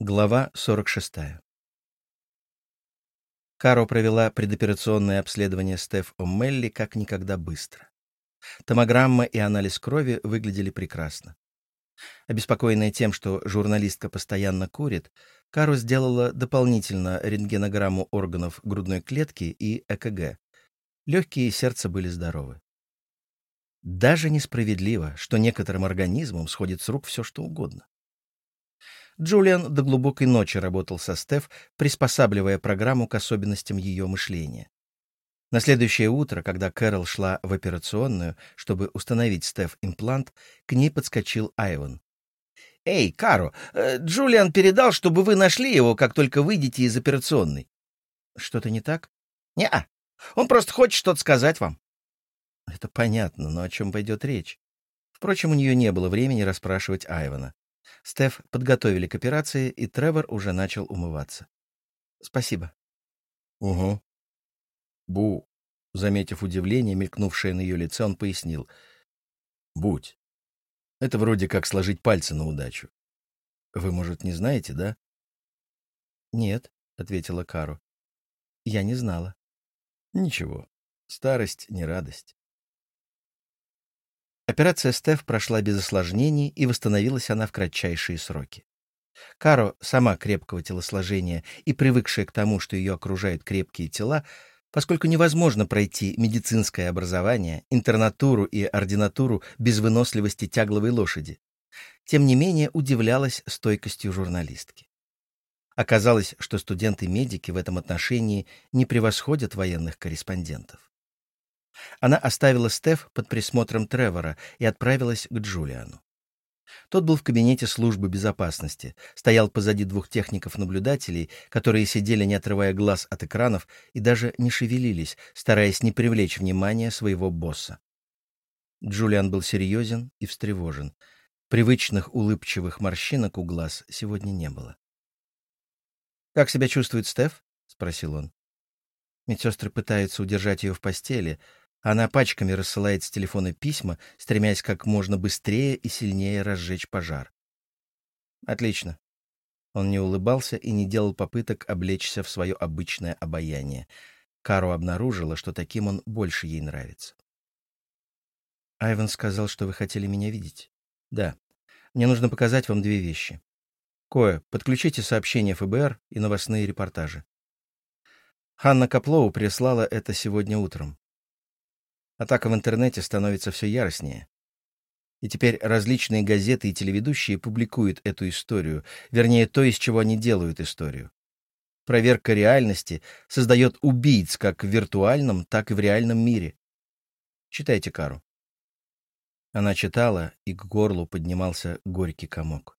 Глава 46. Каро провела предоперационное обследование Стеф О'Мелли как никогда быстро. Томограмма и анализ крови выглядели прекрасно. Обеспокоенная тем, что журналистка постоянно курит, Каро сделала дополнительно рентгенограмму органов грудной клетки и ЭКГ. Легкие и сердце были здоровы. Даже несправедливо, что некоторым организмам сходит с рук все, что угодно. Джулиан до глубокой ночи работал со Стеф, приспосабливая программу к особенностям ее мышления. На следующее утро, когда Кэрол шла в операционную, чтобы установить Стеф имплант, к ней подскочил Айван. «Эй, Каро, э, Джулиан передал, чтобы вы нашли его, как только выйдете из операционной». «Что-то не так?» «Не-а. Он просто хочет что-то сказать вам». «Это понятно, но о чем пойдет речь?» Впрочем, у нее не было времени расспрашивать Айвана. Стеф подготовили к операции, и Тревор уже начал умываться. «Спасибо». «Угу». «Бу», — заметив удивление, мелькнувшее на ее лице, он пояснил. «Будь. Это вроде как сложить пальцы на удачу. Вы, может, не знаете, да?» «Нет», — ответила Кару. «Я не знала». «Ничего. Старость — не радость». Операция Стеф прошла без осложнений, и восстановилась она в кратчайшие сроки. Каро, сама крепкого телосложения и привыкшая к тому, что ее окружают крепкие тела, поскольку невозможно пройти медицинское образование, интернатуру и ординатуру без выносливости тягловой лошади, тем не менее удивлялась стойкостью журналистки. Оказалось, что студенты-медики в этом отношении не превосходят военных корреспондентов. Она оставила Стеф под присмотром Тревора и отправилась к Джулиану. Тот был в кабинете службы безопасности, стоял позади двух техников-наблюдателей, которые сидели, не отрывая глаз от экранов, и даже не шевелились, стараясь не привлечь внимание своего босса. Джулиан был серьезен и встревожен. Привычных улыбчивых морщинок у глаз сегодня не было. «Как себя чувствует Стеф?» — спросил он. Медсестры пытаются удержать ее в постели, она пачками рассылает с телефона письма, стремясь как можно быстрее и сильнее разжечь пожар. Отлично. Он не улыбался и не делал попыток облечься в свое обычное обаяние. Кару обнаружила, что таким он больше ей нравится. Айван сказал, что вы хотели меня видеть. Да. Мне нужно показать вам две вещи. Кое, подключите сообщения ФБР и новостные репортажи. Ханна Каплоу прислала это сегодня утром. Атака в интернете становится все яростнее. И теперь различные газеты и телеведущие публикуют эту историю, вернее, то, из чего они делают историю. Проверка реальности создает убийц как в виртуальном, так и в реальном мире. Читайте Кару. Она читала, и к горлу поднимался горький комок.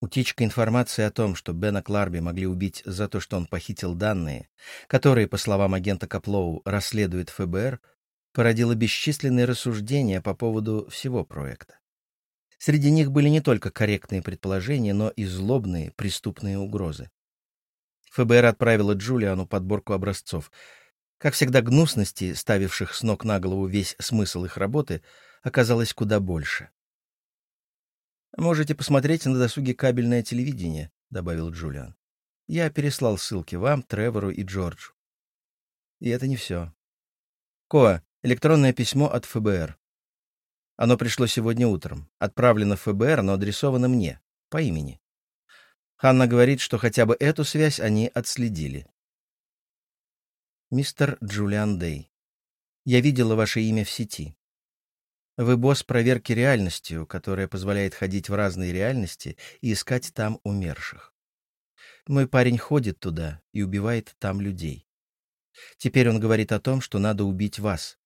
Утечка информации о том, что Бена Кларби могли убить за то, что он похитил данные, которые, по словам агента Каплоу, расследует ФБР, породило бесчисленные рассуждения по поводу всего проекта. Среди них были не только корректные предположения, но и злобные, преступные угрозы. ФБР отправило Джулиану подборку образцов. Как всегда, гнусности, ставивших с ног на голову весь смысл их работы, оказалось куда больше. «Можете посмотреть на досуге кабельное телевидение», — добавил Джулиан. «Я переслал ссылки вам, Тревору и Джорджу». И это не все. Коа, Электронное письмо от ФБР. Оно пришло сегодня утром. Отправлено в ФБР, но адресовано мне, по имени. Ханна говорит, что хотя бы эту связь они отследили. Мистер Джулиан Дэй, я видела ваше имя в сети. Вы босс проверки реальностью, которая позволяет ходить в разные реальности и искать там умерших. Мой парень ходит туда и убивает там людей. Теперь он говорит о том, что надо убить вас.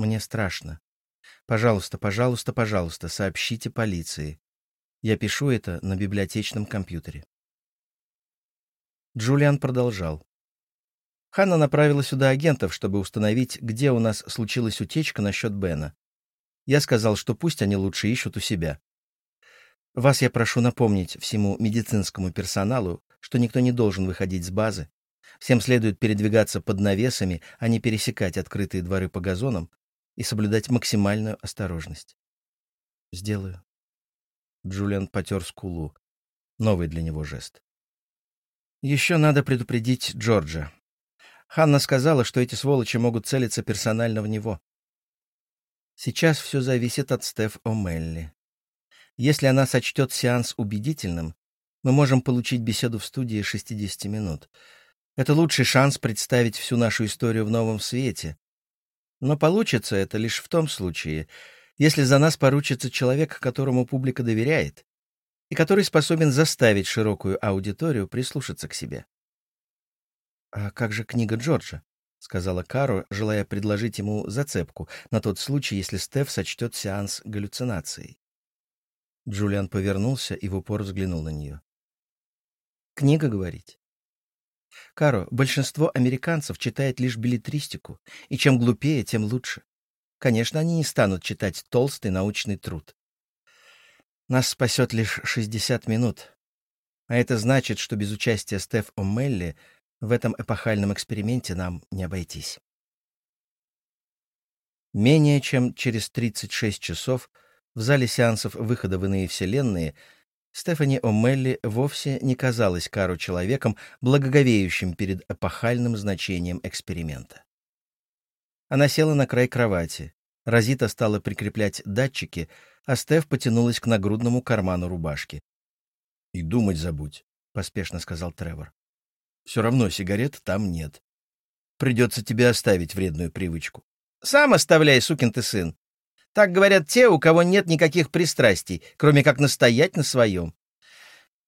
Мне страшно. Пожалуйста, пожалуйста, пожалуйста, сообщите полиции. Я пишу это на библиотечном компьютере. Джулиан продолжал. Ханна направила сюда агентов, чтобы установить, где у нас случилась утечка насчет Бена. Я сказал, что пусть они лучше ищут у себя. Вас я прошу напомнить всему медицинскому персоналу, что никто не должен выходить с базы. Всем следует передвигаться под навесами, а не пересекать открытые дворы по газонам, и соблюдать максимальную осторожность. Сделаю. Джулиан потер скулу. Новый для него жест. Еще надо предупредить Джорджа. Ханна сказала, что эти сволочи могут целиться персонально в него. Сейчас все зависит от Стеф О'Мелли. Если она сочтет сеанс убедительным, мы можем получить беседу в студии 60 минут. Это лучший шанс представить всю нашу историю в новом свете. Но получится это лишь в том случае, если за нас поручится человек, которому публика доверяет, и который способен заставить широкую аудиторию прислушаться к себе. «А как же книга Джорджа?» — сказала Каро, желая предложить ему зацепку на тот случай, если Стеф сочтет сеанс галлюцинацией. Джулиан повернулся и в упор взглянул на нее. «Книга, говорить?» «Каро, большинство американцев читает лишь билетристику, и чем глупее, тем лучше. Конечно, они не станут читать толстый научный труд. Нас спасет лишь 60 минут. А это значит, что без участия Стеф О'Мелли в этом эпохальном эксперименте нам не обойтись. Менее чем через 36 часов в зале сеансов выхода в иные вселенные Стефани О'Мелли вовсе не казалась Кару человеком, благоговеющим перед эпохальным значением эксперимента. Она села на край кровати. Розита стала прикреплять датчики, а Стеф потянулась к нагрудному карману рубашки. «И думать забудь», — поспешно сказал Тревор. Все равно сигарет там нет. Придется тебе оставить вредную привычку. Сам оставляй, сукин ты сын. Так говорят те, у кого нет никаких пристрастий, кроме как настоять на своем.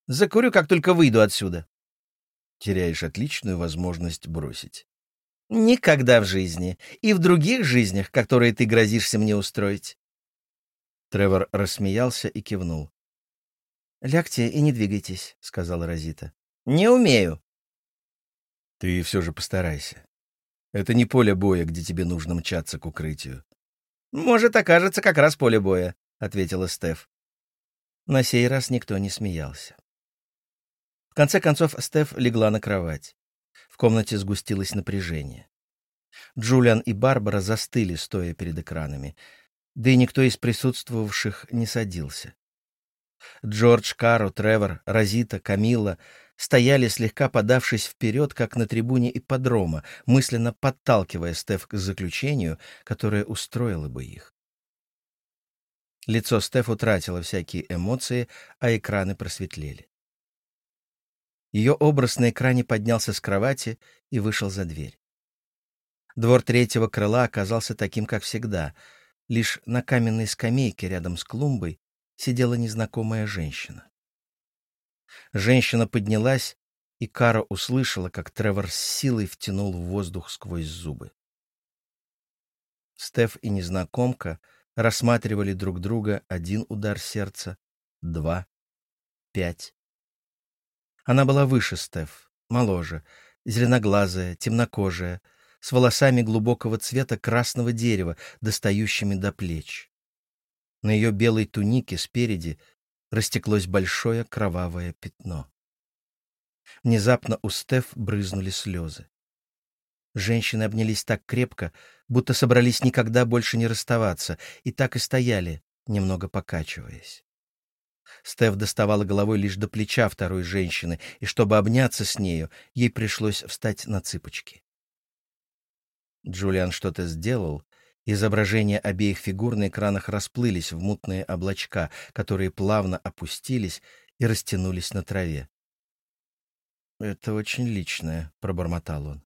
Закурю, как только выйду отсюда. Теряешь отличную возможность бросить. Никогда в жизни. И в других жизнях, которые ты грозишься мне устроить. Тревор рассмеялся и кивнул. «Лягте и не двигайтесь», — сказала Розита. «Не умею». Ты все же постарайся. Это не поле боя, где тебе нужно мчаться к укрытию. Может, окажется как раз поле боя, ответила Стеф. На сей раз никто не смеялся. В конце концов Стеф легла на кровать. В комнате сгустилось напряжение. Джулиан и Барбара застыли, стоя перед экранами. Да и никто из присутствовавших не садился. Джордж, Каро, Тревор, Розита, Камилла стояли, слегка подавшись вперед, как на трибуне ипподрома, мысленно подталкивая Стеф к заключению, которое устроило бы их. Лицо Стеф утратило всякие эмоции, а экраны просветлели. Ее образ на экране поднялся с кровати и вышел за дверь. Двор третьего крыла оказался таким, как всегда. Лишь на каменной скамейке рядом с клумбой сидела незнакомая женщина. Женщина поднялась, и Кара услышала, как Тревор с силой втянул в воздух сквозь зубы. Стеф и незнакомка рассматривали друг друга один удар сердца, два, пять. Она была выше Стеф, моложе, зеленоглазая, темнокожая, с волосами глубокого цвета красного дерева, достающими до плеч. На ее белой тунике спереди растеклось большое кровавое пятно. Внезапно у Стеф брызнули слезы. Женщины обнялись так крепко, будто собрались никогда больше не расставаться, и так и стояли, немного покачиваясь. Стеф доставала головой лишь до плеча второй женщины, и чтобы обняться с нею, ей пришлось встать на цыпочки. Джулиан что-то сделал, Изображения обеих фигур на экранах расплылись в мутные облачка, которые плавно опустились и растянулись на траве. «Это очень личное», — пробормотал он.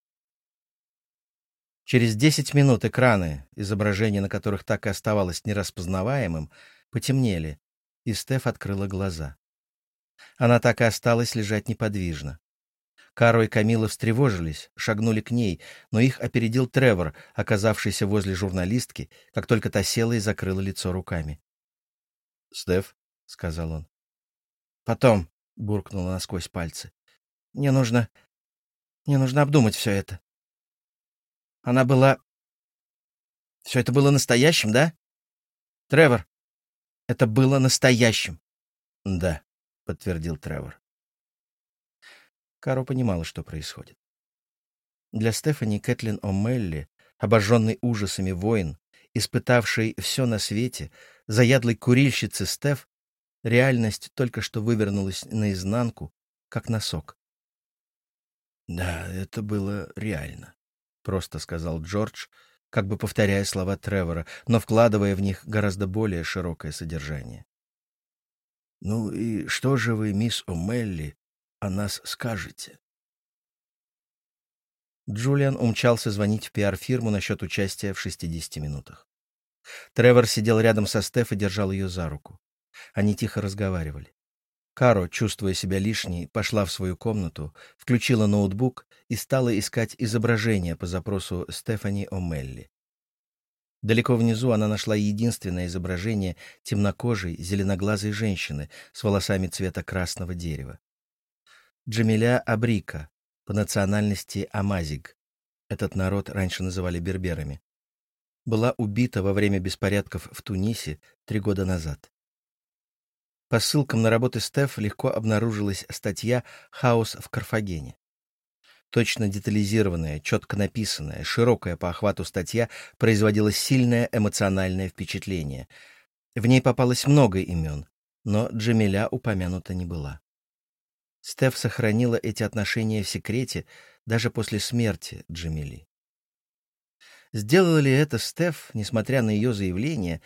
Через десять минут экраны, изображение на которых так и оставалось нераспознаваемым, потемнели, и Стеф открыла глаза. Она так и осталась лежать неподвижно. Каро и Камила встревожились, шагнули к ней, но их опередил Тревор, оказавшийся возле журналистки, как только та села и закрыла лицо руками. «Стеф», — сказал он. «Потом», — буркнула насквозь пальцы. «Мне нужно... Мне нужно обдумать все это». Она была... Все это было настоящим, да? Тревор, это было настоящим. Да, подтвердил Тревор. Каро понимала, что происходит. Для Стефани Кэтлин О'Мелли, обожженный ужасами воин, испытавший все на свете, заядлой курильщицы Стеф, Реальность только что вывернулась наизнанку, как носок. «Да, это было реально», — просто сказал Джордж, как бы повторяя слова Тревора, но вкладывая в них гораздо более широкое содержание. «Ну и что же вы, мисс О'Мелли, о нас скажете?» Джулиан умчался звонить в пиар-фирму насчет участия в 60 минутах. Тревор сидел рядом со Стеф и держал ее за руку. Они тихо разговаривали. Каро, чувствуя себя лишней, пошла в свою комнату, включила ноутбук и стала искать изображение по запросу Стефани О'Мелли. Далеко внизу она нашла единственное изображение темнокожей, зеленоглазой женщины с волосами цвета красного дерева. Джамиля Абрика, по национальности Амазиг. Этот народ раньше называли берберами. Была убита во время беспорядков в Тунисе три года назад. По ссылкам на работы Стеф легко обнаружилась статья «Хаос в Карфагене». Точно детализированная, четко написанная, широкая по охвату статья производила сильное эмоциональное впечатление. В ней попалось много имен, но Джамиля упомянута не была. Стеф сохранила эти отношения в секрете даже после смерти Джамили. Сделала ли это Стеф, несмотря на ее заявление,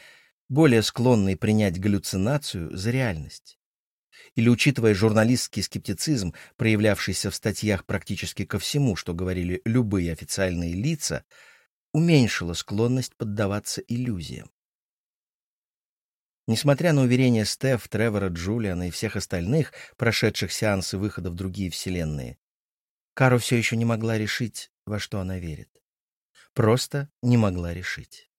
более склонной принять галлюцинацию за реальность. Или, учитывая журналистский скептицизм, проявлявшийся в статьях практически ко всему, что говорили любые официальные лица, уменьшила склонность поддаваться иллюзиям. Несмотря на уверения Стеф, Тревора, Джулиана и всех остальных, прошедших сеансы выхода в другие вселенные, Кару все еще не могла решить, во что она верит. Просто не могла решить.